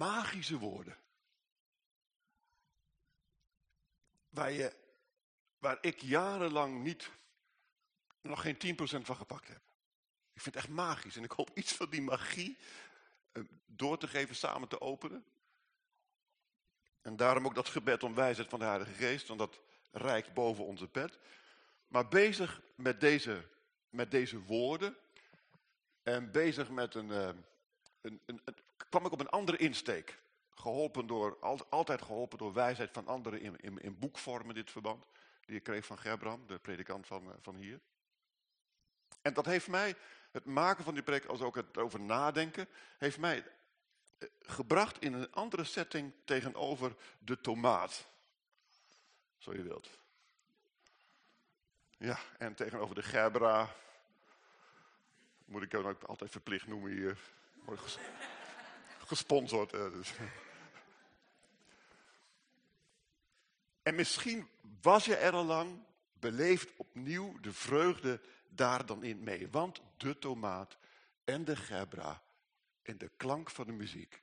magische woorden. Waar, je, waar ik jarenlang niet, nog geen 10% van gepakt heb. Ik vind het echt magisch en ik hoop iets van die magie eh, door te geven, samen te openen. En daarom ook dat gebed om wijsheid van de Heilige Geest, want dat reikt boven onze pet. Maar bezig met deze, met deze woorden en bezig met een, eh, een, een, kwam ik op een andere insteek. Geholpen door, altijd geholpen door wijsheid van anderen in, in, in dit verband. Die ik kreeg van Gerbram, de predikant van, eh, van hier. En dat heeft mij, het maken van die preek, als ook het over nadenken, heeft mij eh, gebracht in een andere setting tegenover de tomaat. Zo je wilt. Ja, en tegenover de gerbera. Moet ik ook altijd verplicht noemen hier. Gesponsord. Dus. En misschien was je er al lang, beleeft opnieuw de vreugde daar dan in mee. Want de tomaat en de gebra en de klank van de muziek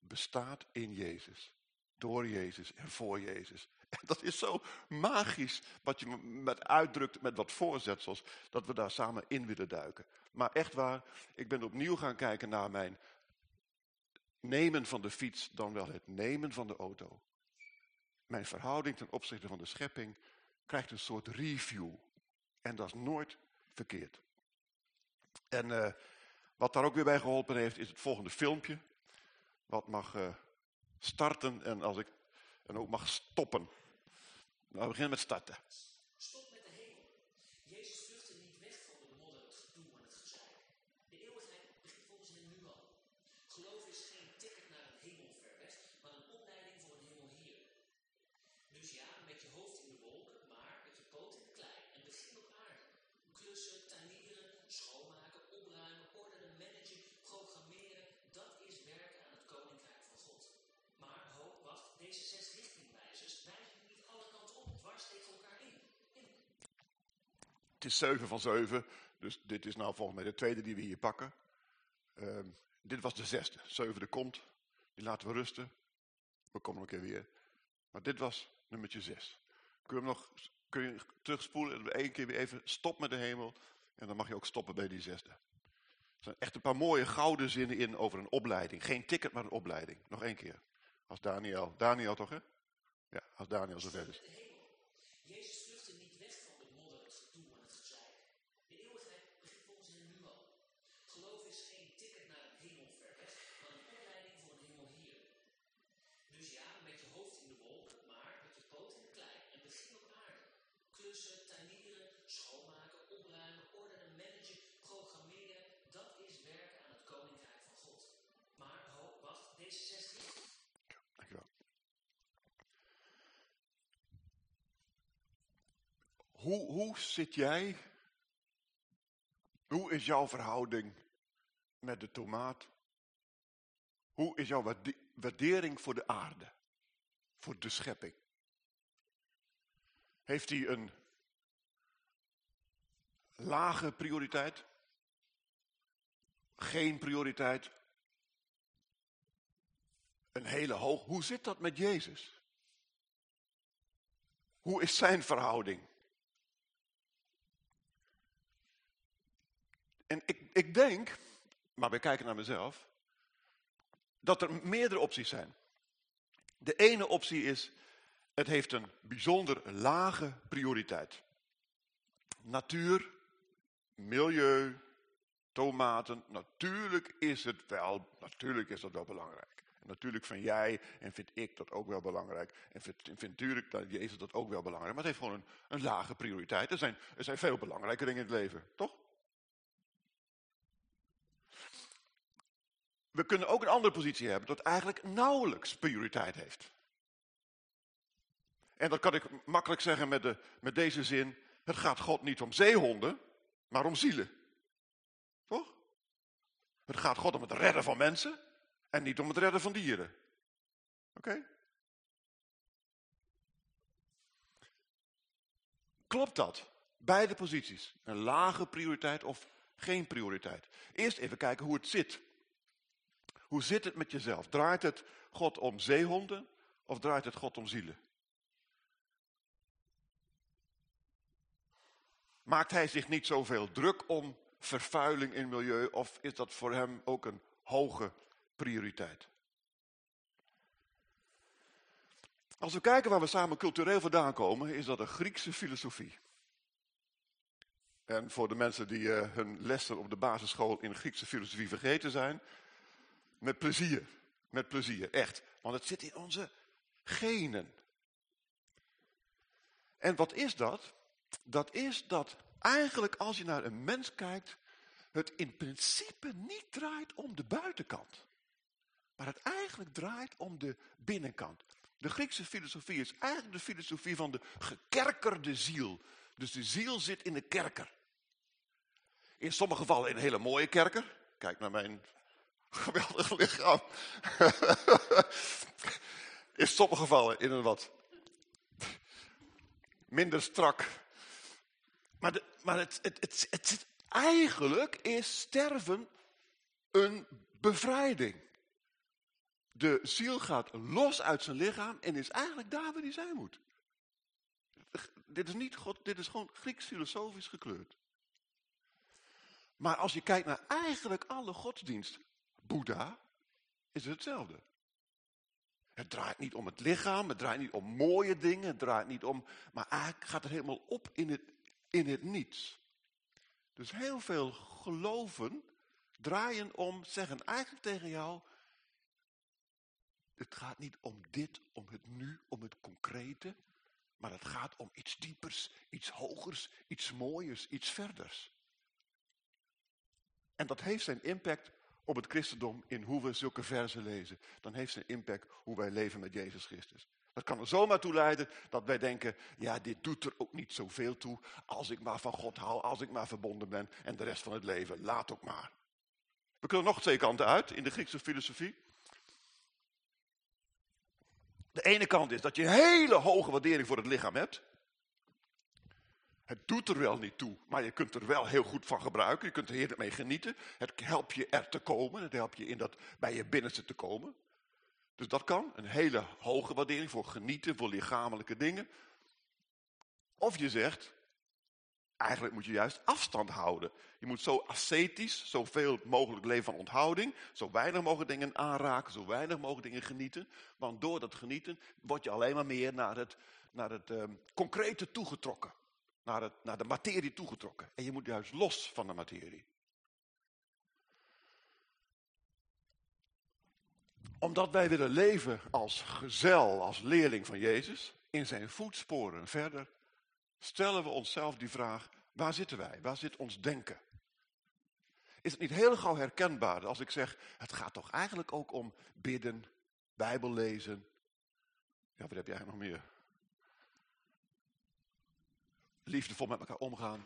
bestaat in Jezus. Door Jezus en voor Jezus. En dat is zo magisch wat je met uitdrukt met wat voorzetsels. Dat we daar samen in willen duiken. Maar echt waar, ik ben opnieuw gaan kijken naar mijn nemen van de fiets dan wel het nemen van de auto. Mijn verhouding ten opzichte van de schepping krijgt een soort review. En dat is nooit verkeerd. En uh, wat daar ook weer bij geholpen heeft, is het volgende filmpje. Wat mag uh, starten en, als ik, en ook mag stoppen. Nou, we beginnen met starten. Stop met de hemel. Jezus vluchtte niet weg van de modder, het gedoe en het gezeik. De eeuwigheid begint volgens hem nu al. Geloof is geen ticket naar een hemel ver weg, maar een opleiding voor een hemel hier. Dus ja, met je hoofd in de wolken, maar met je poot in de klei en begin op aarde. Klussen, tuinieren, schoonmaken, opruimen, ordenen, managen, programmeren, dat is werken aan het koninkrijk van God. Maar ho, wacht, deze zes richtingwijzers wijzen niet alle kanten op, dwars tegen elkaar in. in. Het is 7 van 7, dus dit is nou volgens mij de tweede die we hier pakken. Ehm, dit was de zesde. Zevende komt, die laten we rusten. We komen nog een keer weer. Maar dit was nummertje 6. Kun je hem nog kun je terugspoelen en één keer weer even stop met de hemel. En dan mag je ook stoppen bij die zesde. Er zijn echt een paar mooie gouden zinnen in over een opleiding. Geen ticket, maar een opleiding. Nog één keer. Als Daniel. Daniel toch, hè? Ja, als Daniel zover is. de hemel. Jezus vluchtte niet weg van de modder, het gedoe en het gezeik. De eeuwigheid begint volgens hem nu al. Geloof is geen ticket naar een hemel ver weg, maar een opleiding voor een hemel hier. Dus ja, met je hoofd in de wolken, maar met je poot in de klei en begin op aarde. Klussen, tuinieren, schoonmaken, opruimen, ordenen, managen, programmeren, dat is werken aan het koninkrijk van God. Maar ho, wacht, deze zes richtingen. Dankjewel. Hoe, hoe zit jij? Hoe is jouw verhouding met de tomaat? Hoe is jouw waarde- waardering voor de aarde? Voor de schepping? Heeft hij een lage prioriteit? Geen prioriteit? Een hele hoog. Hoe zit dat met Jezus? Hoe is zijn verhouding? En ik, ik denk, maar we kijken naar mezelf, dat er meerdere opties zijn. De ene optie is, het heeft een bijzonder lage prioriteit. Natuur, milieu, tomaten, natuurlijk is het wel, natuurlijk is dat wel belangrijk. En natuurlijk vind jij en vind ik dat ook wel belangrijk. En vind natuurlijk dat Jezus dat ook wel belangrijk. Maar het heeft gewoon een, een lage prioriteit. Er zijn, er zijn veel belangrijke dingen in het leven, toch? We kunnen ook een andere positie hebben dat eigenlijk nauwelijks prioriteit heeft. En dat kan ik makkelijk zeggen met, de, met deze zin. Het gaat God niet om zeehonden, maar om zielen. Toch? Het gaat God om het redden van mensen en niet om het redden van dieren. Oké? Klopt dat? Beide posities. Een lage prioriteit of geen prioriteit. Eerst even kijken hoe het zit. Hoe zit het met jezelf? Draait het God om zeehonden of draait het God om zielen? Maakt hij zich niet zoveel druk om vervuiling in milieu of is dat voor hem ook een hoge prioriteit? Als we kijken waar we samen cultureel vandaan komen, is dat een Griekse filosofie. En voor de mensen die uh, hun lessen op de basisschool in Griekse filosofie vergeten zijn, met plezier, met plezier, echt. Want het zit in onze genen. En wat is dat? Dat is dat eigenlijk als je naar een mens kijkt, het in principe niet draait om de buitenkant. Maar het eigenlijk draait om de binnenkant. De Griekse filosofie is eigenlijk de filosofie van de gekerkerde ziel. Dus de ziel zit in de kerker. In sommige gevallen in een hele mooie kerker. Kijk naar mijn geweldig lichaam. in sommige gevallen in een wat minder strak. Maar, maar het, het, het, het, eigenlijk is sterven een bevrijding. De ziel gaat los uit zijn lichaam en is eigenlijk daar waar hij zijn moet. Dit is, niet God, dit is gewoon Grieks filosofisch gekleurd. Maar als je kijkt naar eigenlijk alle godsdienst, Boeddha, is het hetzelfde. Het draait niet om het lichaam, het draait niet om mooie dingen, het draait niet om... Maar eigenlijk gaat het helemaal op in het, in het niets. Dus heel veel geloven draaien om, zeggen eigenlijk tegen jou... Het gaat niet om dit, om het nu, om het concrete. Maar het gaat om iets diepers, iets hogers, iets mooiers, iets verders. En dat heeft zijn impact op het christendom in hoe we zulke versen lezen. Dan heeft zijn impact hoe wij leven met Jezus Christus. Dat kan er zomaar toe leiden dat wij denken, ja dit doet er ook niet zoveel toe. Als ik maar van God hou, als ik maar verbonden ben en de rest van het leven, laat ook maar. We kunnen nog twee kanten uit in de Griekse filosofie. De ene kant is dat je een hele hoge waardering voor het lichaam hebt. Het doet er wel niet toe, maar je kunt er wel heel goed van gebruiken. Je kunt er heerlijk mee genieten. Het helpt je er te komen. Het helpt je in dat, bij je binnenste te komen. Dus dat kan. Een hele hoge waardering voor genieten, voor lichamelijke dingen. Of je zegt, eigenlijk moet je juist afstand houden. Je moet zo ascetisch, zoveel mogelijk leven van onthouding. Zo weinig mogelijk dingen aanraken, zo weinig mogelijk dingen genieten. Want door dat genieten word je alleen maar meer naar het, naar het uh, concrete toegetrokken naar, naar de materie toegetrokken. En je moet juist los van de materie. Omdat wij willen leven als gezel, als leerling van Jezus, in zijn voetsporen verder, stellen we onszelf die vraag, waar zitten wij? Waar zit ons denken? Is het niet heel gauw herkenbaar als ik zeg, het gaat toch eigenlijk ook om bidden, Bijbel lezen. Ja, wat heb jij nog meer? Liefdevol met elkaar omgaan.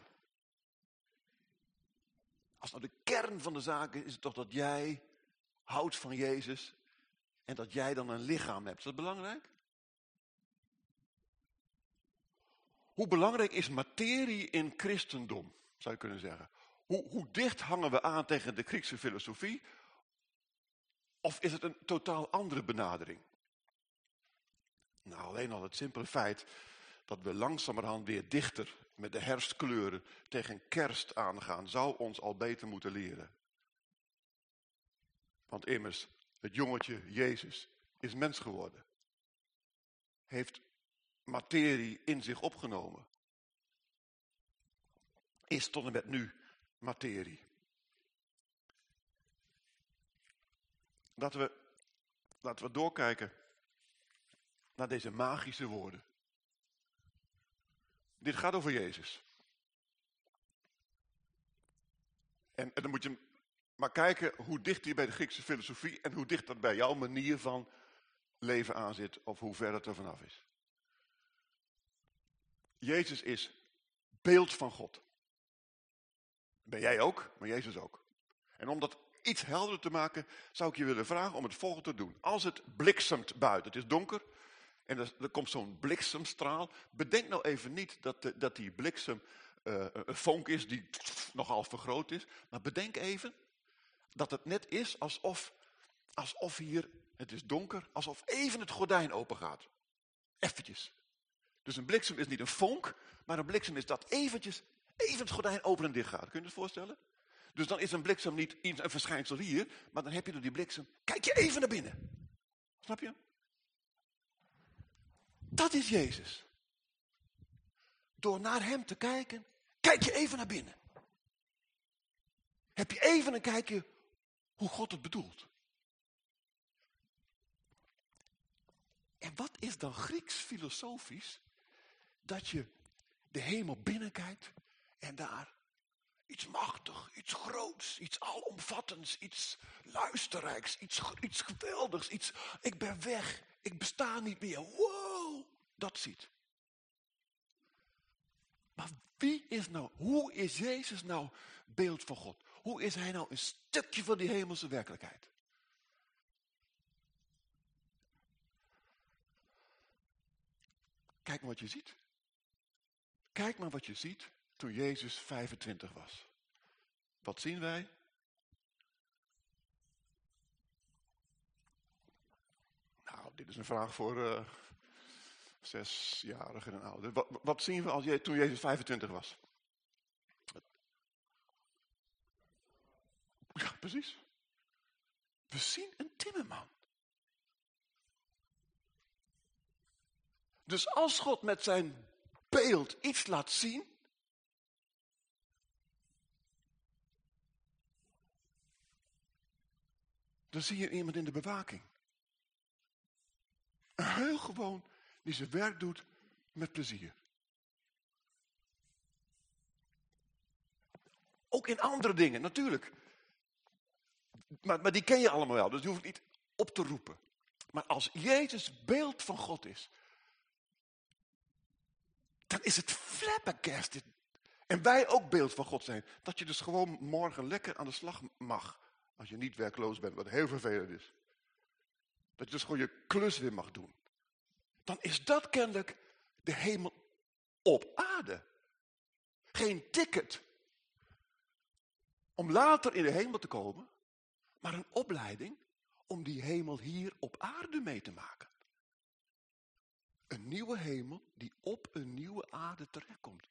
Als nou de kern van de zaak is, is het toch dat jij houdt van Jezus en dat jij dan een lichaam hebt. Is dat belangrijk? Hoe belangrijk is materie in christendom, zou je kunnen zeggen? Hoe, hoe dicht hangen we aan tegen de Griekse filosofie? Of is het een totaal andere benadering? Nou, alleen al het simpele feit dat we langzamerhand weer dichter met de herfstkleuren tegen kerst aangaan, zou ons al beter moeten leren. Want immers, het jongetje Jezus is mens geworden. Heeft materie in zich opgenomen. Is tot en met nu materie. Laten we, laten we doorkijken naar deze magische woorden. Dit gaat over Jezus. En, dan moet je maar kijken hoe dicht die bij de Griekse filosofie en hoe dicht dat bij jouw manier van leven aan zit of hoe ver het er vanaf is. Jezus is beeld van God. Ben jij ook, maar Jezus ook. En om dat iets helderder te maken, zou ik je willen vragen om het volgende te doen. Als het bliksemt buiten, het is donker, en er, komt zo'n bliksemstraal. Bedenk nou even niet dat, de, dat die bliksem uh, een vonk is die nogal vergroot is. Maar bedenk even dat het net is alsof alsof hier, het is donker, alsof even het gordijn open gaat. Eventjes. Dus een bliksem is niet een vonk, maar een bliksem is dat eventjes, even het gordijn open en dicht gaat. Kun je dat voorstellen? Dus dan is een bliksem niet een verschijnsel hier, maar dan heb je door die bliksem, kijk je even naar binnen. Snap je? Dat is Jezus. Door naar hem te kijken, kijk je even naar binnen. Heb je even een kijkje hoe God het bedoelt. En wat is dan Grieks filosofisch dat je de hemel binnenkijkt en daar iets machtig, iets groots, iets alomvattends, iets luisterrijks, iets, iets geweldigs, iets ik ben weg, ik besta niet meer, wow, dat ziet. Maar wie is nou, hoe is Jezus nou beeld van God? Hoe is hij nou een stukje van die hemelse werkelijkheid? Kijk maar wat je ziet. Kijk maar wat je ziet toen Jezus 25 was. Wat zien wij? Nou, dit is een vraag voor eh zesjarigen en ouder. Wat, wat zien we als je, toen Jezus 25 was? Ja, precies. We zien een timmerman. Dus als God met zijn beeld iets laat zien, dan zie je iemand in de bewaking. Een heel gewoon die zijn werk doet met plezier. Ook in andere dingen, natuurlijk. Maar, maar die ken je allemaal wel, dus die hoef ik niet op te roepen. Maar als Jezus beeld van God is, dan is het flabbergasted. En wij ook beeld van God zijn. Dat je dus gewoon morgen lekker aan de slag mag. Als je niet werkloos bent, wat heel vervelend is. Dat je dus gewoon je klus weer mag doen. Dan is dat kennelijk de hemel op aarde. Geen ticket om later in de hemel te komen, maar een opleiding om die hemel hier op aarde mee te maken. Een nieuwe hemel die op een nieuwe aarde terechtkomt.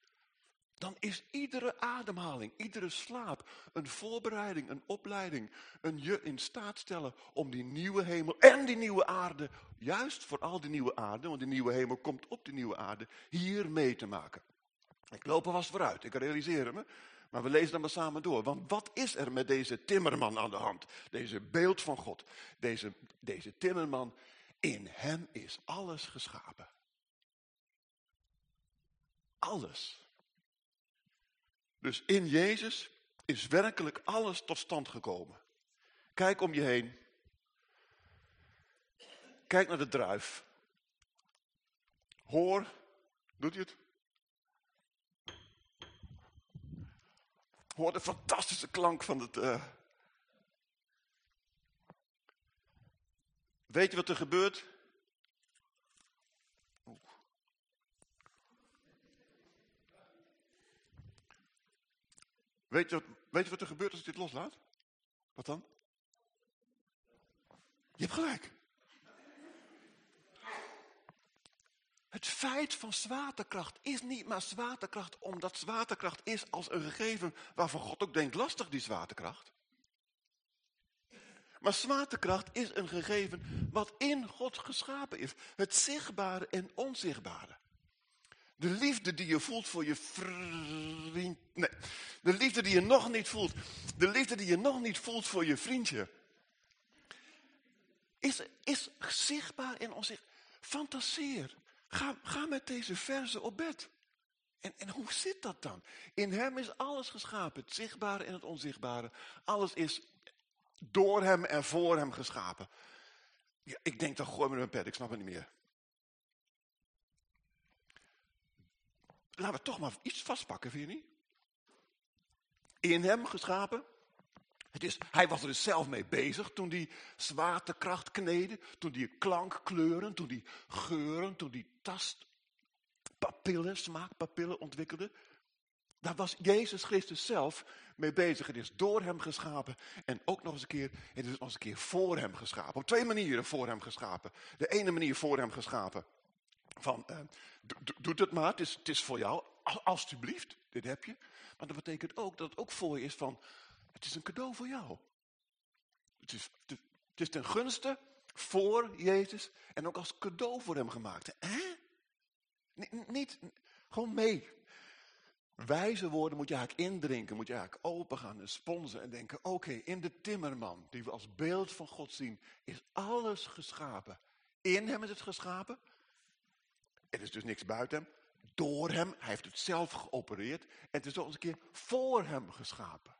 Dan is iedere ademhaling, iedere slaap een voorbereiding, een opleiding, een je in staat stellen om die nieuwe hemel en die nieuwe aarde, juist vooral die nieuwe aarde, want die nieuwe hemel komt op die nieuwe aarde, hier mee te maken. Ik loop er vast vooruit, ik realiseer me, maar we lezen dan maar samen door. Want wat is er met deze timmerman aan de hand? Deze beeld van God, deze, deze timmerman, in hem is alles geschapen. Alles. Dus in Jezus is werkelijk alles tot stand gekomen. Kijk om je heen. Kijk naar de druif. Hoor, doet hij het? Hoor de fantastische klank van het... eh. Weet je wat er gebeurt? Weet je, wat, weet je wat er gebeurt als ik dit loslaat? Wat dan? Je hebt gelijk. Het feit van zwaartekracht is niet maar zwaartekracht omdat zwaartekracht is als een gegeven waarvan God ook denkt lastig die zwaartekracht. Maar zwaartekracht is een gegeven wat in God geschapen is. Het zichtbare en onzichtbare. De liefde die je voelt voor je vriend. Nee, de liefde die je nog niet voelt. De liefde die je nog niet voelt voor je vriendje. Is, is zichtbaar en onzichtbaar. Fantaseer. Ga, ga met deze verzen op bed. En, en hoe zit dat dan? In hem is alles geschapen. Het zichtbare en het onzichtbare. Alles is door hem en voor hem geschapen. Ja, ik denk, dan gooi me mijn bed. Ik snap het niet meer. Laten we toch maar iets vastpakken, vind je niet? In hem geschapen. Het is, hij was er dus zelf mee bezig toen die zwaartekracht kneden, toen die klankkleuren, toen die geuren, toen die tastpapillen, smaakpapillen ontwikkelde. Daar was Jezus Christus zelf mee bezig. Het is door hem geschapen en ook nog eens een keer, het is nog eens een keer voor hem geschapen. Op twee manieren voor hem geschapen. De ene manier voor hem geschapen. Van, uh, doe het maar, het is, het is voor jou, alstublieft, dit heb je. Maar dat betekent ook dat het ook voor je is van, het is een cadeau voor jou. Het is, het is ten gunste voor Jezus en ook als cadeau voor hem gemaakt. Hè? Niet, niet gewoon mee. Wijze woorden moet je eigenlijk indrinken, moet je eigenlijk open gaan en sponsen en denken, oké, in de timmerman, die we als beeld van God zien, is alles geschapen. In hem is het geschapen. Er is dus niks buiten hem. Door hem, hij heeft het zelf geopereerd. En het is nog eens een keer voor hem geschapen.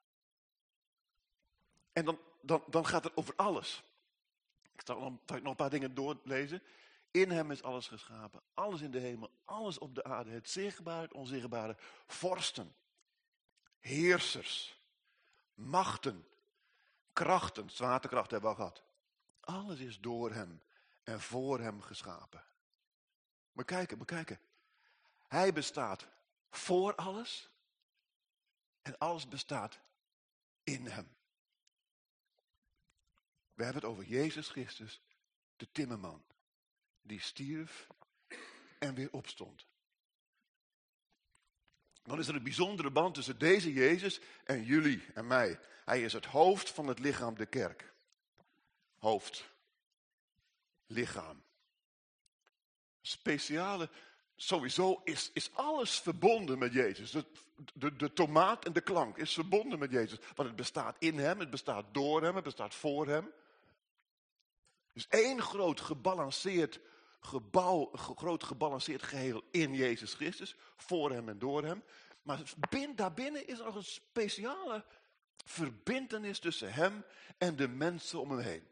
En dan, dan, dan gaat het over alles. Ik zal nog, nog een paar dingen doorlezen. In hem is alles geschapen. Alles in de hemel, alles op de aarde. Het zichtbare, het onzichtbare. Vorsten, heersers, machten, krachten. Zwaartekracht hebben we al gehad. Alles is door hem en voor hem geschapen. Maar kijken, maar kijken. Hij bestaat voor alles. En alles bestaat in hem. We hebben het over Jezus Christus, de timmerman die stierf en weer opstond. Dan is er een bijzondere band tussen deze Jezus en jullie en mij. Hij is het hoofd van het lichaam, de kerk. Hoofd. Lichaam. Speciale, sowieso is, is alles verbonden met Jezus. De, de, de tomaat en de klank is verbonden met Jezus. Want het bestaat in hem, het bestaat door hem, het bestaat voor hem. Dus één groot gebalanceerd gebouw, groot gebalanceerd geheel in Jezus Christus, voor hem en door hem. Maar daarbinnen is er nog een speciale verbindenis tussen hem en de mensen om hem heen.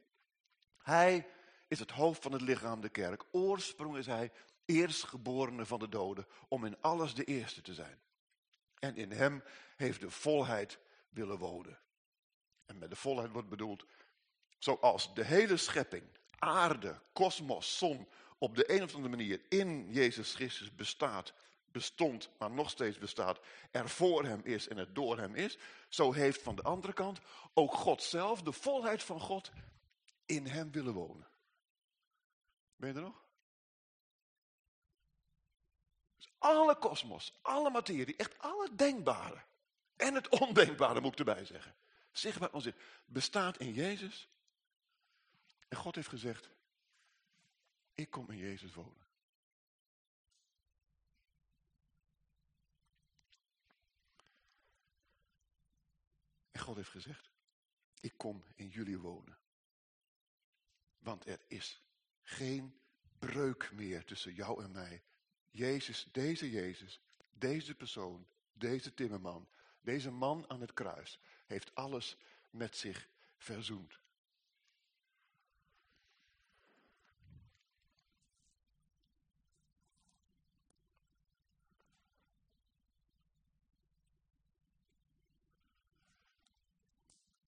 Hij is het hoofd van het lichaam, de kerk. Oorsprong is hij eerstgeborene van de doden, om in alles de eerste te zijn. En in hem heeft de volheid willen wonen. En met de volheid wordt bedoeld, zoals de hele schepping, aarde, kosmos, zon, op de een of andere manier in Jezus Christus bestaat, bestond, maar nog steeds bestaat, er voor hem is en het door hem is, zo heeft van de andere kant ook God zelf, de volheid van God, in hem willen wonen. Ben je er nog? Dus alle kosmos, alle materie, echt alle denkbare en het ondenkbare moet ik erbij zeggen. Zichtbaar onzicht, bestaat in Jezus. En God heeft gezegd, ik kom in Jezus wonen. En God heeft gezegd, ik kom in jullie wonen. Want er is geen breuk meer tussen jou en mij. Jezus, deze Jezus, deze persoon, deze timmerman, deze man aan het kruis, heeft alles met zich verzoend.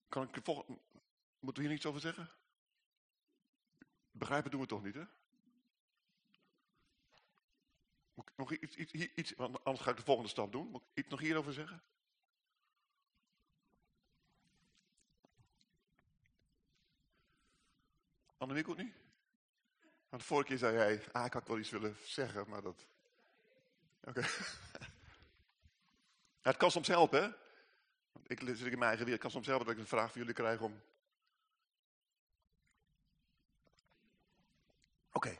Kan ik de volgende... Moeten we hier niets over zeggen? Begrijpen doen we toch niet, hè? Moet ik nog iets, iets, iets, want anders ga ik de volgende stap doen. Moet ik iets nog hierover zeggen? Annemiek ook niet? Want de vorige keer zei jij, ah, ik had wel iets willen zeggen, maar dat... Oké. het kan soms helpen, hè? Ik zit in mijn eigen wereld. Ik kan soms zelf dat ik een vraag van jullie krijg om... Oké.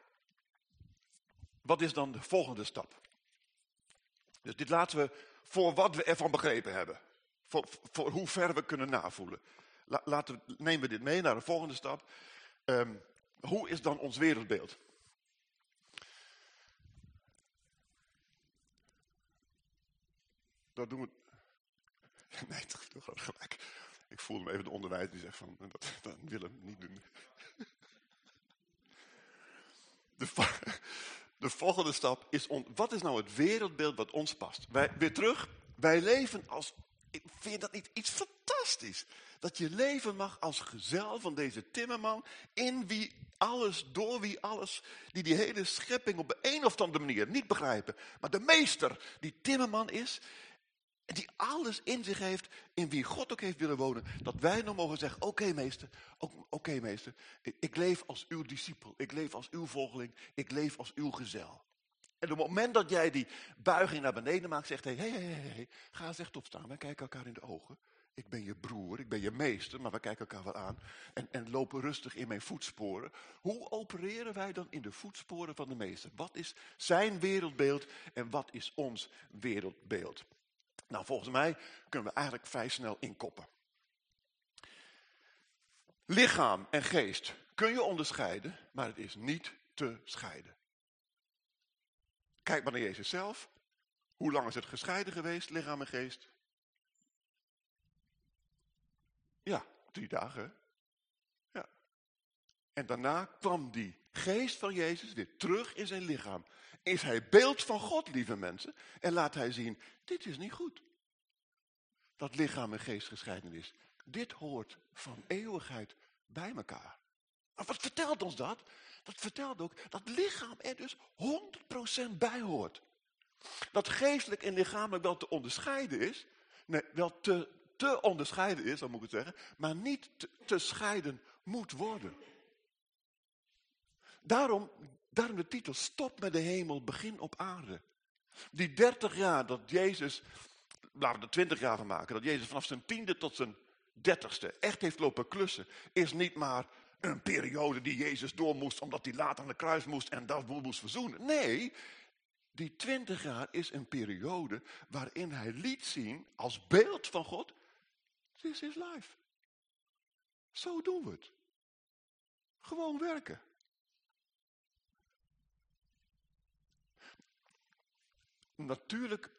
Wat is dan de volgende stap? Dus dit laten we voor wat we ervan begrepen hebben. Voor, voor hoe ver we kunnen navoelen. laten we, nemen we dit mee naar de volgende stap. Um, hoe is dan ons wereldbeeld? Dat doen we Nee, toch, toch gelijk. Ik voelde me even de onderwijs die zegt van, dat, dat Willem niet doen. De, de volgende stap is, wat is nou het wereldbeeld wat ons past? Wij, weer terug, wij leven als, vind dat niet iets fantastisch. Dat je leven mag als gezel van deze timmerman, in wie alles, door wie alles, die die hele schepping op een of andere manier niet begrijpen. Maar de meester, die timmerman is, Die alles in zich heeft, in wie God ook heeft willen wonen. Dat wij nog mogen zeggen, oké meester, oké meester, ik, leef als uw discipel. Ik leef als uw volgeling. Ik leef als uw gezel. En op het moment dat jij die buiging naar beneden maakt, zegt hij, hé, hé, hé, hé, ga eens echt opstaan. Wij kijken elkaar in de ogen. Ik ben je broer, ik ben je meester, maar we kijken elkaar wel aan. En, en lopen rustig in mijn voetsporen. Hoe opereren wij dan in de voetsporen van de meester? Wat is zijn wereldbeeld en wat is ons wereldbeeld? Nou, volgens mij kunnen we eigenlijk vrij snel inkoppen. Lichaam en geest kun je onderscheiden, maar het is niet te scheiden. Kijk maar naar Jezus zelf. Hoe lang is het gescheiden geweest, lichaam en geest? Ja, drie dagen. Ja. En daarna kwam die geest van Jezus weer terug in zijn lichaam. Is hij beeld van God, lieve mensen. En laat hij zien, dit is niet goed. Dat lichaam en geest gescheiden is. Dit hoort van eeuwigheid bij elkaar. Maar wat vertelt ons dat? Dat vertelt ook dat lichaam er dus 100% bij hoort. Dat geestelijk en lichamelijk wel te onderscheiden is. Nee, wel te, te onderscheiden is, dan moet ik het zeggen. Maar niet te, te scheiden moet worden. Daarom, daarom de titel Stop met de hemel, begin op aarde. Die 30 jaar dat Jezus, laten we er 20 jaar van maken, dat Jezus vanaf zijn tiende tot zijn dertigste echt heeft lopen klussen, is niet maar een periode die Jezus door moest omdat hij later aan de kruis moest en dat moest verzoenen. Nee, die 20 jaar is een periode waarin hij liet zien als beeld van God, this is life. Zo doen we het. Gewoon werken. Natuurlijk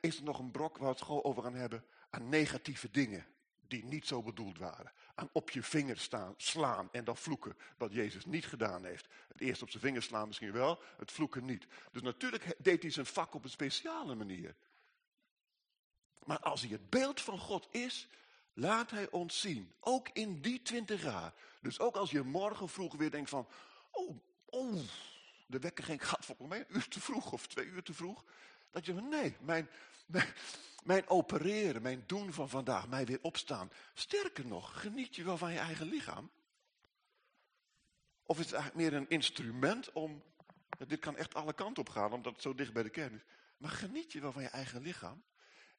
is er nog een brok waar we het gewoon over gaan hebben aan negatieve dingen die niet zo bedoeld waren. Aan op je vinger staan, slaan en dan vloeken, wat Jezus niet gedaan heeft. Het eerst op zijn vinger slaan misschien wel, het vloeken niet. Dus natuurlijk deed hij zijn vak op een speciale manier. Maar als hij het beeld van God is, laat hij ons zien. Ook in die twintig jaar. Dus ook als je morgen vroeg weer denkt van, oh, oh, de wekker ging, gaat volgens mij een uur te vroeg of twee uur te vroeg. Dat je van, nee, mijn, mijn, opereren, mijn doen van vandaag, mij weer opstaan. Sterker nog, geniet je wel van je eigen lichaam? Of is het eigenlijk meer een instrument om, dit kan echt alle kanten op gaan, omdat het zo dicht bij de kern is. Maar geniet je wel van je eigen lichaam?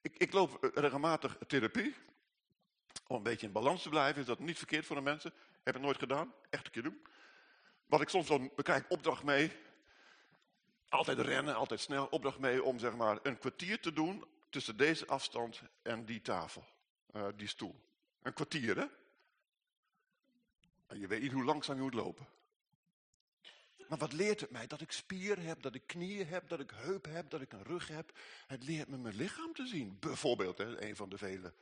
Ik, ik loop eh, regelmatig therapie, om een beetje in balans te blijven. Is dat niet verkeerd voor de mensen? Heb ik nooit gedaan, echt een keer doen. Wat ik soms dan, krijgen opdracht mee, altijd rennen, altijd snel, opdracht mee om zeg maar een kwartier te doen tussen deze afstand en die tafel, uh, die stoel. Een kwartier, hè? En je weet niet hoe langzaam je moet lopen. Maar wat leert het mij? Dat ik spieren heb, dat ik knieën heb, dat ik heup heb, dat ik een rug heb. Het leert me mijn lichaam te zien. Bijvoorbeeld, hè, een van de vele.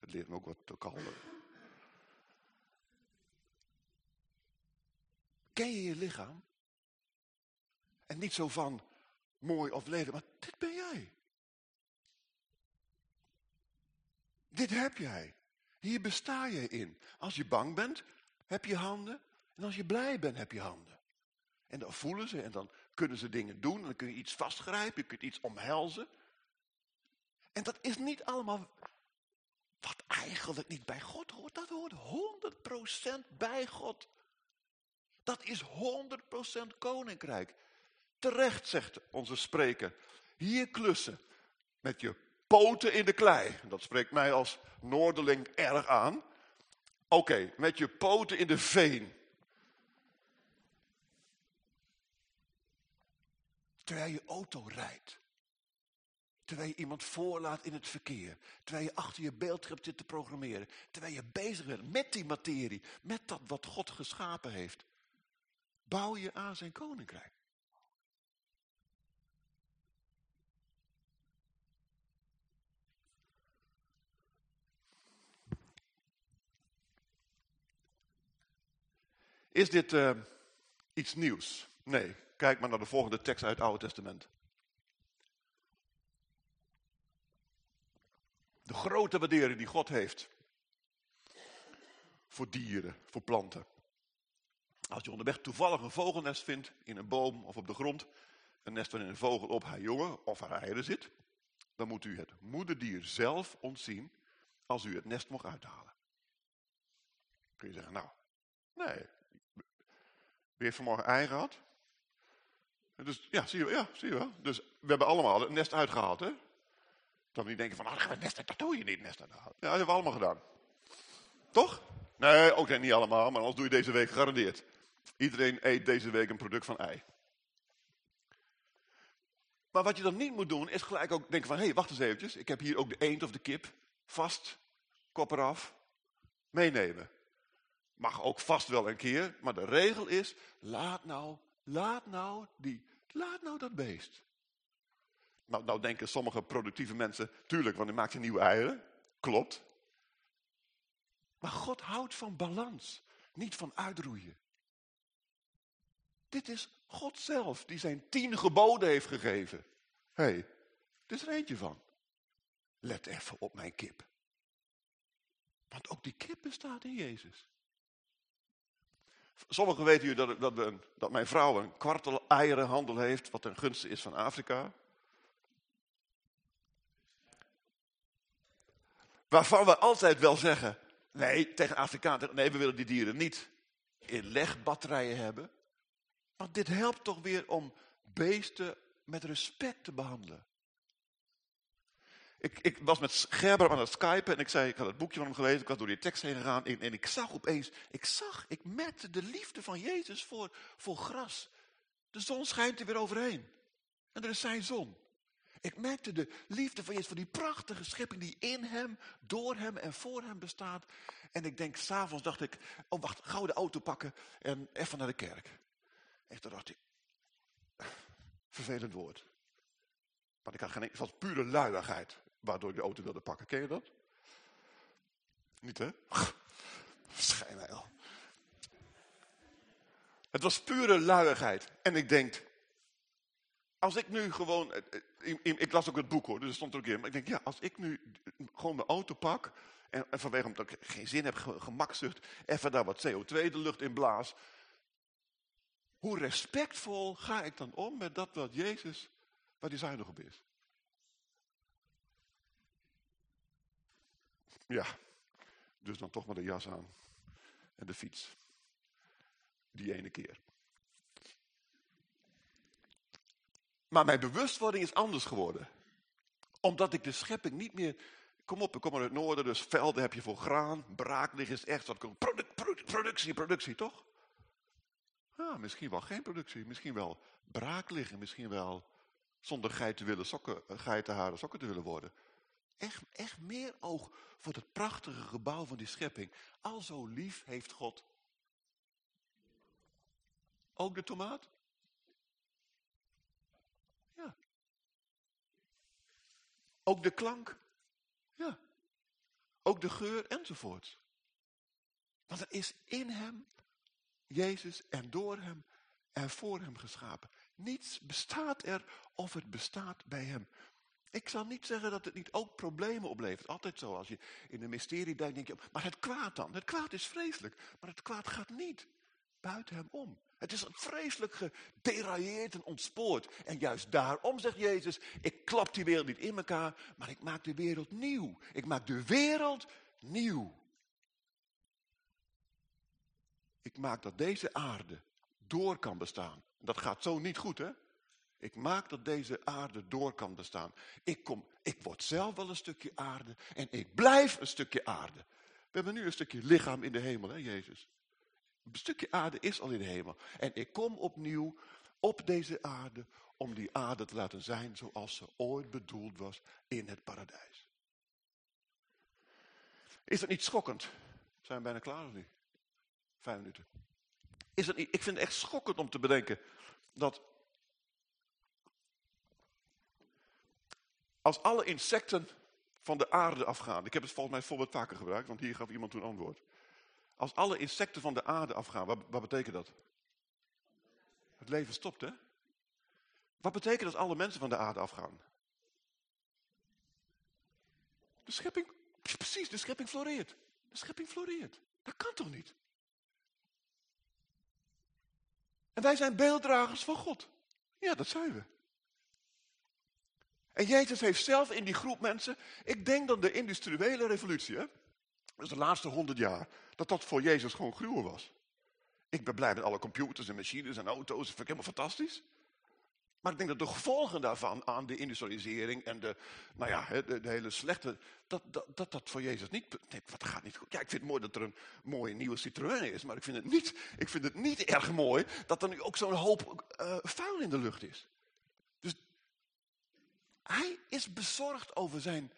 Het leert me ook wat te kalmen. Ken je je lichaam? En niet zo van mooi of lelijk, maar dit ben jij. Dit heb jij. Hier besta je in. Als je bang bent, heb je handen. En als je blij bent, heb je handen. En dan voelen ze en dan kunnen ze dingen doen. En dan kun je iets vastgrijpen, je kunt iets omhelzen. En dat is niet allemaal wat eigenlijk niet bij God hoort. Dat hoort 100% bij God. Dat is 100% koninkrijk. Terecht, zegt onze spreker. Hier klussen met je poten in de klei. Dat spreekt mij als Noorderling erg aan. Oké, met je poten in de veen. Terwijl je auto rijdt. Terwijl je iemand voorlaat in het verkeer. Terwijl je achter je beeldschrift zit te programmeren. Terwijl je bezig bent met die materie. Met dat wat God geschapen heeft. Bouw je aan zijn koninkrijk. Is dit uh, iets nieuws? Nee. Kijk maar naar de volgende tekst uit het Oude Testament. De grote waardering die God heeft voor dieren, voor planten. Als je onderweg toevallig een vogelnest vindt in een boom of op de grond, een nest waarin een vogel op haar jongen of haar eieren zit, dan moet u het moederdier zelf ontzien als u het nest mocht uithalen. Kun je zeggen, nou, nee. Weer vanmorgen ei gehad? Dus ja, zie je, ja, wel. Dus we hebben allemaal het nest uitgehaald, hè? Dan niet denken van, nou, het nest dat doe je niet, nest uithalen. Ja, dat hebben we allemaal gedaan. Toch? Nee, ook niet allemaal, maar anders doe je deze week gegarandeerd. Iedereen eet deze week een product van ei. Maar wat je dan niet moet doen, is gelijk ook denken van... hé, hey, wacht eens eventjes, ik heb hier ook de eend of de kip. Vast, kop eraf, meenemen. Mag ook vast wel een keer, maar de regel is... laat nou, laat nou, die, laat nou dat beest. Nou, nou denken sommige productieve mensen... tuurlijk, want die maakt je nieuwe eieren. Klopt. Maar God houdt van balans, niet van uitroeien. Dit is God zelf die zijn tien geboden heeft gegeven. Hé, hey, dit is er eentje van. Let even op mijn kip. Want ook die kip bestaat in Jezus. Sommigen weten u dat, dat, dat mijn vrouw een kwartel eierenhandel heeft, wat ten gunste is van Afrika. Waarvan we altijd wel zeggen, nee, tegen Afrikanen, nee, we willen die dieren niet in legbatterijen hebben. Want dit helpt toch weer om beesten met respect te behandelen. Ik, ik, was met Gerber aan het skypen en ik zei, ik had het boekje van hem gelezen, ik was door die tekst heen gegaan en, en ik zag opeens, ik zag, ik merkte de liefde van Jezus voor, voor gras. De zon schijnt er weer overheen. En er is zijn zon. Ik merkte de liefde van Jezus voor die prachtige schepping die in hem, door hem en voor hem bestaat. En ik denk, s'avonds dacht ik, oh wacht, gauw de auto pakken en even naar de kerk. En toen dacht ik, vervelend woord. Maar ik had geen, het was pure luiigheid waardoor ik de auto wilde pakken. Ken je dat? Niet hè? Schijnheil. Het was pure luiigheid. En ik denk, als ik nu gewoon, ik las ook het boek hoor, dus er stond er ook in. Maar ik denk, ja, als ik nu gewoon mijn auto pak en, en vanwege omdat ik geen zin heb, gemakzucht, even daar wat CO2 de lucht in blaas. Hoe respectvol ga ik dan om met dat wat Jezus, waar hij zuinig op is? Ja, dus dan toch maar de jas aan en de fiets. Die ene keer. Maar mijn bewustwording is anders geworden. Omdat ik de schepping niet meer... Kom op, ik kom uit het noorden, dus velden heb je voor graan. Braakliggen is echt wat product, productie, productie, toch? Ja, misschien wel geen productie. Misschien wel braak liggen. Misschien wel zonder geiten, willen sokken, eh, geitenharen sokken te willen worden. Echt, echt meer oog voor het prachtige gebouw van die schepping. Al zo lief heeft God. Ook de tomaat? Ja. Ook de klank? Ja. Ook de geur enzovoort. Want er is in hem Jezus en door hem en voor hem geschapen. Niets bestaat er of het bestaat bij hem. Ik zal niet zeggen dat het niet ook problemen oplevert. Altijd zo, als je in een mysterie denkt, denk je, maar het kwaad dan? Het kwaad is vreselijk, maar het kwaad gaat niet buiten hem om. Het is vreselijk gederailleerd en ontspoord. En juist daarom zegt Jezus, ik klap die wereld niet in elkaar, maar ik maak de wereld nieuw. Ik maak de wereld nieuw. Ik maak dat deze aarde door kan bestaan. Dat gaat zo niet goed, hè? Ik maak dat deze aarde door kan bestaan. Ik, kom, ik word zelf wel een stukje aarde en ik blijf een stukje aarde. We hebben nu een stukje lichaam in de hemel, hè Jezus? Een stukje aarde is al in de hemel. En ik kom opnieuw op deze aarde om die aarde te laten zijn zoals ze ooit bedoeld was in het paradijs. Is dat niet schokkend? Zijn we bijna klaar niet? Vijf minuten. Is het ik vind het echt schokkend om te bedenken dat als alle insecten van de aarde afgaan. Ik heb het volgens mij voorbeeld vaker gebruikt, want hier gaf iemand toen antwoord. Als alle insecten van de aarde afgaan, wat, wat betekent dat? Het leven stopt, hè? Wat betekent als alle mensen van de aarde afgaan? De schepping, precies, de schepping floreert. De schepping floreert. Dat kan toch niet? En wij zijn beelddragers van God. Ja, dat zijn we. En Jezus heeft zelf in die groep mensen, ik denk dat de industriële revolutie, hè, dus de laatste honderd jaar, dat dat voor Jezus gewoon gruwel was. Ik ben blij met alle computers en machines en auto's, dat vind ik helemaal fantastisch. Maar ik denk dat de gevolgen daarvan aan de industrialisering en de, nou ja, de, de hele slechte, dat, dat, dat dat voor Jezus niet, nee, wat gaat niet goed. Ja, ik vind het mooi dat er een mooie nieuwe Citroën is, maar ik vind het niet, ik vind het niet erg mooi dat er nu ook zo'n hoop uh, vuil in de lucht is. Dus hij is bezorgd over zijn,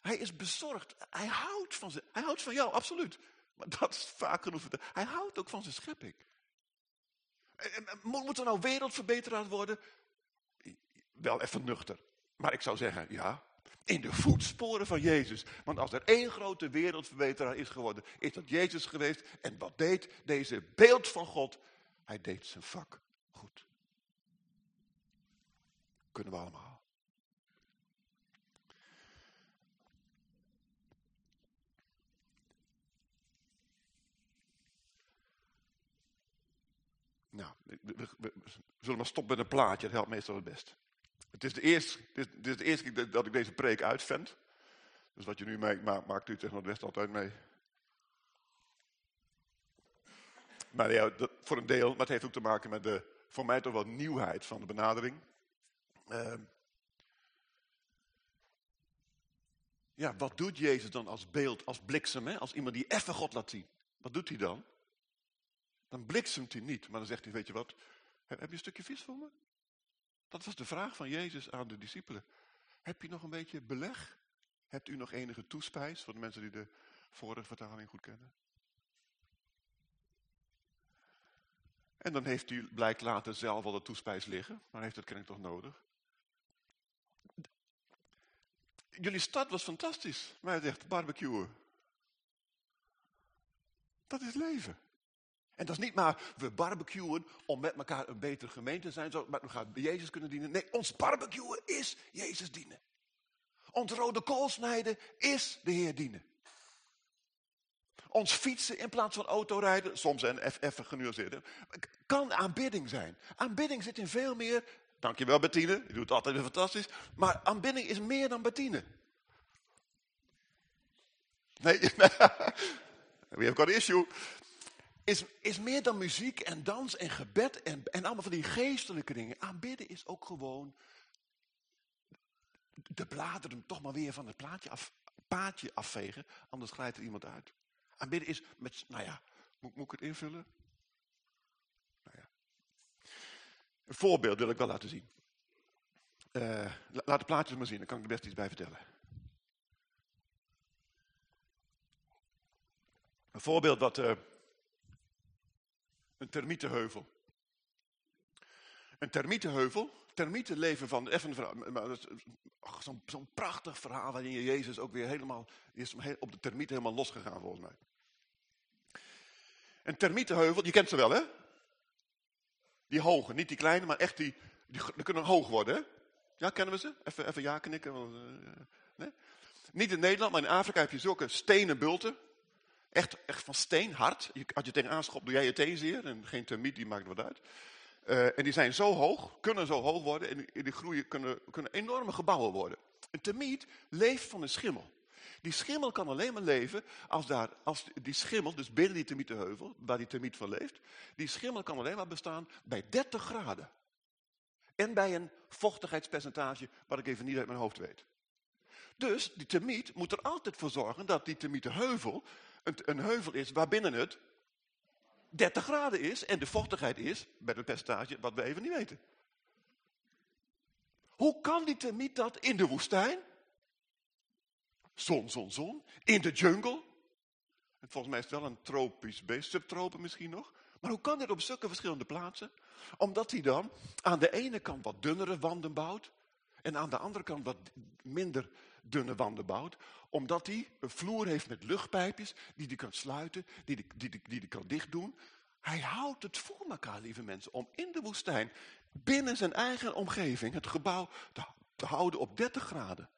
hij is bezorgd, hij houdt van, zijn, hij houdt van jou, absoluut. Maar dat is vaak genoeg. Hij houdt ook van zijn schepping. Moet er nou wereldverbeteraar worden? Wel even nuchter. Maar ik zou zeggen, ja, in de voetsporen van Jezus. Want als er één grote wereldverbeteraar is geworden, is dat Jezus geweest. En wat deed deze beeld van God? Hij deed zijn vak goed. Kunnen we allemaal. Nou, we, we, zullen maar stoppen met een plaatje, dat helpt meestal het best. Het is de eerste, dit eerste keer dat ik deze preek uitvend. Dus wat je nu meemaakt, maakt u tegen Noordwest altijd mee. Maar ja, voor een deel, maar het heeft ook te maken met de, voor mij toch wel nieuwheid van de benadering. Uh, ja, wat doet Jezus dan als beeld, als bliksem, hè? als iemand die even God laat zien? Wat doet hij dan? Dan bliksemt hij niet, maar dan zegt hij, weet je wat, heb je een stukje vis voor me? Dat was de vraag van Jezus aan de discipelen. Heb je nog een beetje beleg? Hebt u nog enige toespijs? Voor de mensen die de vorige vertaling goed kennen. En dan heeft u blijkt later zelf al de toespijs liggen. Maar heeft het kennelijk toch nodig. Jullie stad was fantastisch. Maar hij zegt barbecuen. Dat is leven. En dat is niet maar we barbecuen om met elkaar een betere gemeente te zijn, zodat we elkaar Jezus kunnen dienen. Nee, ons barbecuen is Jezus dienen. Ons rode kool snijden is de Heer dienen. Ons fietsen in plaats van autorijden, soms en even genuanceerd, kan aanbidding zijn. Aanbidding zit in veel meer, dankjewel Bettine, je doet het altijd weer fantastisch, maar aanbidding is meer dan Bettine. Nee, we have got an issue is, is meer dan muziek en dans en gebed en, en allemaal van die geestelijke dingen. Aanbidden is ook gewoon de bladeren toch maar weer van het plaatje af, paadje afvegen, anders glijdt er iemand uit. Aanbidden is met, nou ja, moet, moet ik het invullen? Nou ja. Een voorbeeld wil ik wel laten zien. Uh, laat de plaatjes maar zien, dan kan ik er best iets bij vertellen. Een voorbeeld wat... Uh, een termietenheuvel. Een termietenheuvel, termieten leven van, even zo'n zo prachtig verhaal waarin je Jezus ook weer helemaal, is op de termieten helemaal losgegaan volgens mij. Een termietenheuvel, je kent ze wel hè? Die hoge, niet die kleine, maar echt die, die, kunnen hoog worden hè? Ja, kennen we ze? Even, even ja knikken. Uh, nee? Niet in Nederland, maar in Afrika heb je zulke stenen bulten. Echt, echt van steen, hard. Als je tegen aanschopt, doe jij je teen zeer. En geen termiet, die maakt wat uit. Uh, en die zijn zo hoog, kunnen zo hoog worden. En die groeien kunnen, kunnen enorme gebouwen worden. Een termiet leeft van een schimmel. Die schimmel kan alleen maar leven als, daar, als die schimmel, dus binnen die termietenheuvel, waar die termiet van leeft. Die schimmel kan alleen maar bestaan bij 30 graden. En bij een vochtigheidspercentage, wat ik even niet uit mijn hoofd weet. Dus die termiet moet er altijd voor zorgen dat die termietenheuvel een, een heuvel is waarbinnen het 30 graden is en de vochtigheid is, met een percentage, wat we even niet weten. Hoe kan die termiet dat in de woestijn? Zon, zon, zon. In de jungle. Volgens mij is het wel een tropisch beest, subtropen misschien nog. Maar hoe kan dit op zulke verschillende plaatsen? Omdat hij dan aan de ene kant wat dunnere wanden bouwt. En aan de andere kant wat minder dunne wanden bouwt. Omdat hij een vloer heeft met luchtpijpjes die hij kan sluiten, die hij die, die, die, die kan dichtdoen. Hij houdt het voor elkaar, lieve mensen, om in de woestijn binnen zijn eigen omgeving het gebouw te, houden op 30 graden.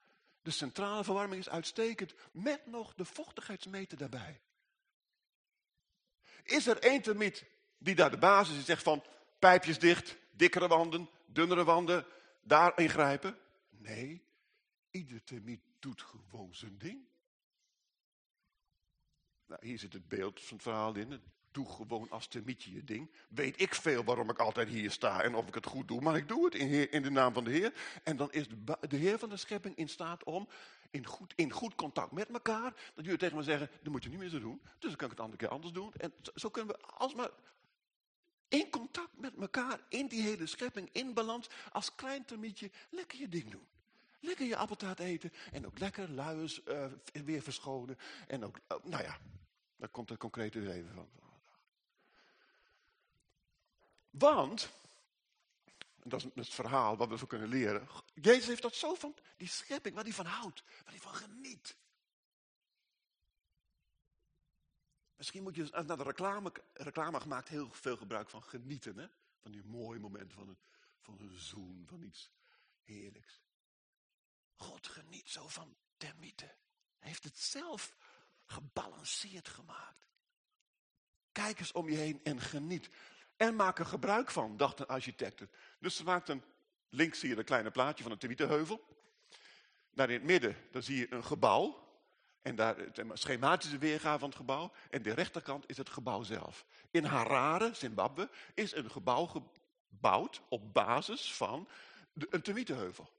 De centrale verwarming is uitstekend, met nog de vochtigheidsmeter daarbij. Is er één termiet die daar de basis is, zegt van pijpjes dicht, dikkere wanden, dunnere wanden, daar ingrijpen? Nee, ieder termiet doet gewoon zijn ding. Nou, hier zit het beeld van het verhaal in. Doe gewoon als termietje je ding. Weet ik veel waarom ik altijd hier sta en of ik het goed doe. Maar ik doe het in, de naam van de Heer. En dan is de, de Heer van de schepping in staat om in goed, in goed contact met elkaar. Dat jullie tegen me zeggen, dat moet je niet meer zo doen. Dus dan kan ik het andere keer anders doen. En zo kunnen we alsmaar in contact met elkaar, in die hele schepping, in balans, als klein termietje, lekker je ding doen. Lekker je appeltaart eten en ook lekker luiers uh, weer verschonen. En ook, uh, nou ja, daar komt het concrete weer even van. Want, dat is het verhaal wat we van kunnen leren. Jezus heeft dat zo van, die schepping, waar hij van houdt, waar hij van geniet. Misschien moet je naar de reclame, reclame gemaakt heel veel gebruik van genieten. Hè? Van die mooie momenten van een, van een zoen, van iets heerlijks. God geniet zo van termieten. Hij heeft het zelf gebalanceerd gemaakt. Kijk eens om je heen en geniet. En maak er gebruik van, dachten architecten. Dus ze maakten, links zie je een kleine plaatje van een termietenheuvel. Daar in het midden, dan zie je een gebouw. En daar een schematische weergave van het gebouw. En de rechterkant is het gebouw zelf. In Harare, Zimbabwe, is een gebouw gebouwd op basis van de, een termietenheuvel.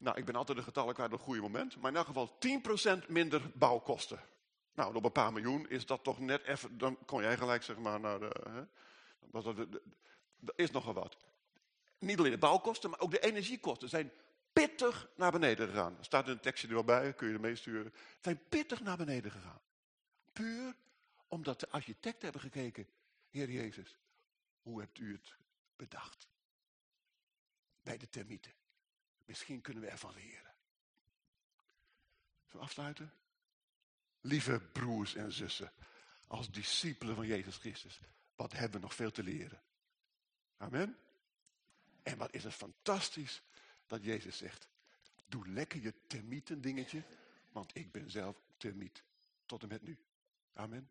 Nou, ik ben altijd de getallen kwijt op een goede moment. Maar in elk geval 10% minder bouwkosten. Nou, op een paar miljoen is dat toch net even... Dan kon jij gelijk zeg maar naar de... Hè, dat, is nogal wat. Niet alleen de bouwkosten, maar ook de energiekosten zijn pittig naar beneden gegaan. Er staat een tekstje er wel bij, kun je ermee sturen. Zijn pittig naar beneden gegaan. Puur omdat de architecten hebben gekeken. Heer Jezus, hoe hebt u het bedacht? Bij de termieten. Misschien kunnen we ervan leren. Zo afsluiten? Lieve broers en zussen, als discipelen van Jezus Christus, wat hebben we nog veel te leren. Amen. En wat is het fantastisch dat Jezus zegt, doe lekker je termieten dingetje, want ik ben zelf termiet tot en met nu. Amen.